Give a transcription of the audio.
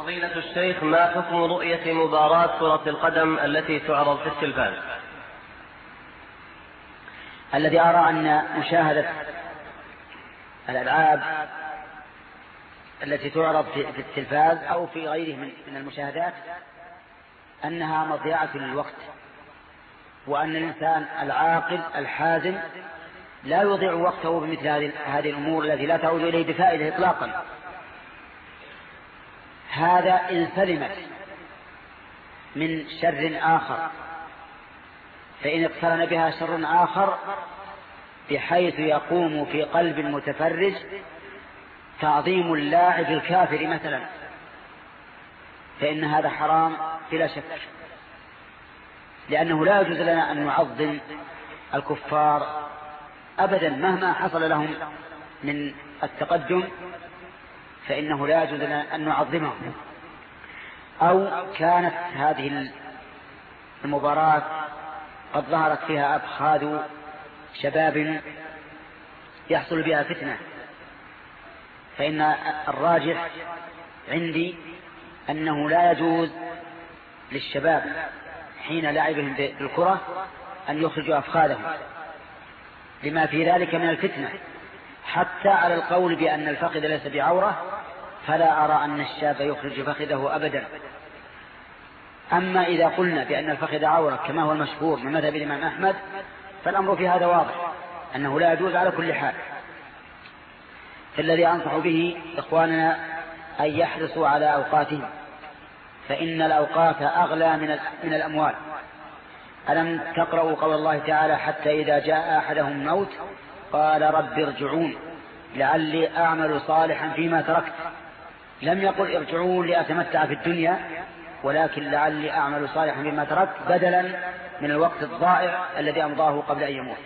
فضيلة الشيخ ما حكم رؤية مباراة كرة القدم التي تعرض في التلفاز الذي أرى أن مشاهدة الألعاب التي تعرض في التلفاز أو في غيره من المشاهدات أنها مضيعة للوقت وأن الإنسان العاقل الحازم لا يضيع وقته بمثل هذه الأمور التي لا تعود إليه بفائدة إطلاقا. هذا إن سلمت من شر آخر فإن اقترن بها شر آخر بحيث يقوم في قلب المتفرج تعظيم اللاعب الكافر مثلا فإن هذا حرام بلا شك. لأنه لا يجوز لنا أن نعظم الكفار أبدا مهما حصل لهم من التقدم فإنه لا يجوز لنا أن نعظمهم أو كانت هذه المباراة قد ظهرت فيها أبخاذ شباب يحصل بها فتنة. فإن الراجح عندي أنه لا يجوز للشباب حين لعبهم بالكرة أن يخرجوا أفخاذهم لما في ذلك من الفتنة. حتى على القول بأن الفخذ ليس بعورة فلا أرى أن الشاب يخرج فخذه أبدا. أما إذا قلنا بأن الفخذ عورة كما هو المشهور من مذهب الإمام أحمد فالأمر في هذا واضح أنه لا يجوز على كل حال. فالذي أنصح به إخواننا أن يحرصوا على أوقاتهم فإن الأوقات أغلى من من الأموال. ألم تقرأوا قول الله تعالى حتى إذا جاء أحدهم الموت قال رب ارجعون لعلي أعمل صالحا فيما تركت. لم يقل ارجعون لأتمتع في الدنيا ولكن لعلي أعمل صالحا فيما تركت بدلا من الوقت الضائع الذي أمضاه قبل أن يموت.